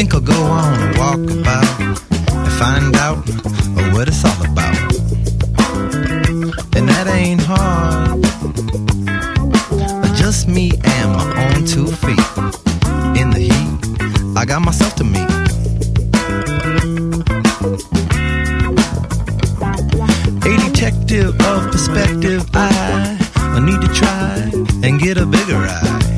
think I'll go on a walk about and find out what it's all about. And that ain't hard. Just me and my own two feet. In the heat, I got myself to meet. A detective of perspective, I need to try and get a bigger eye.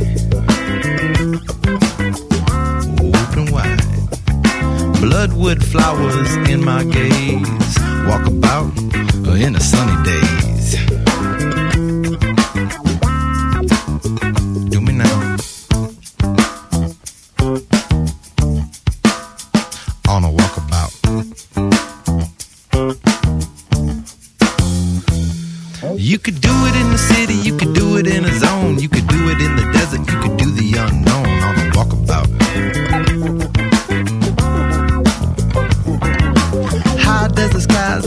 bloodwood flowers in my gaze. Walk about uh, in the sunny days. Do me now. On a walkabout. You could do it in the city, you could do it in a zone, you could do it in the desert, you could do the young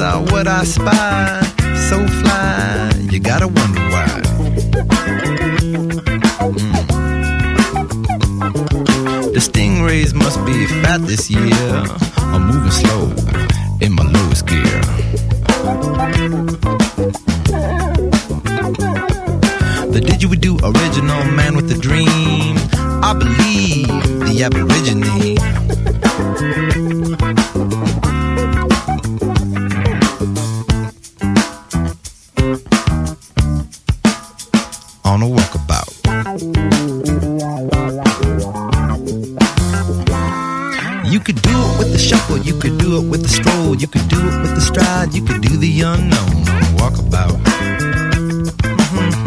saw what I spy So fly, you gotta wonder why. Mm. The stingrays must be fat this year. I'm moving slow in my lowest gear. The didgeridoo original man with a dream. I believe the aborigine. could do it with the shuffle, you could do it with the stroll, you could do it with the stride, you could do the unknown Walkabout. Mm-hmm.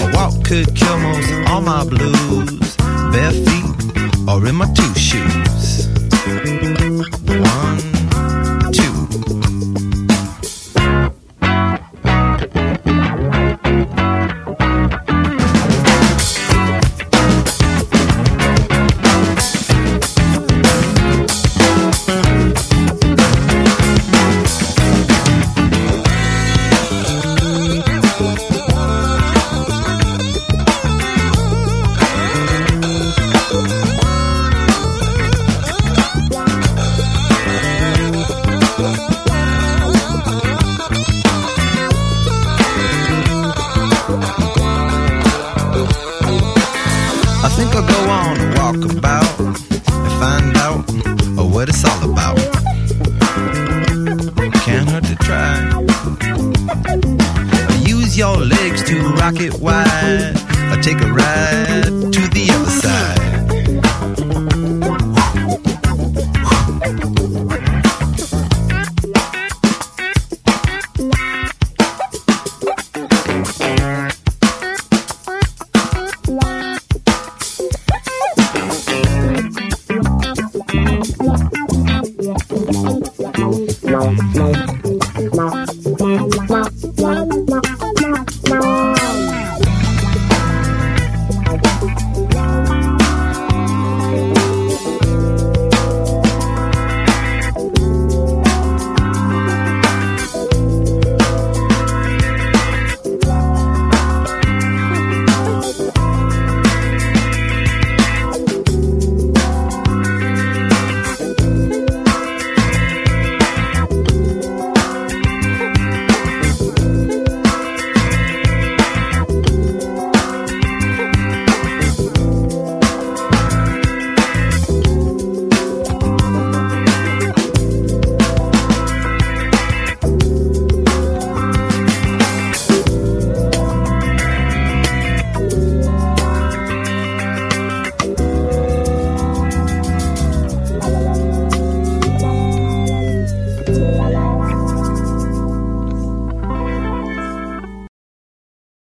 A walk could kill most all my blues, bare feet or in my two shoes. think I'll go on a walk about and find out what it's all about. Can't hurt to try. Use your legs to rock it wide. Or take a ride Música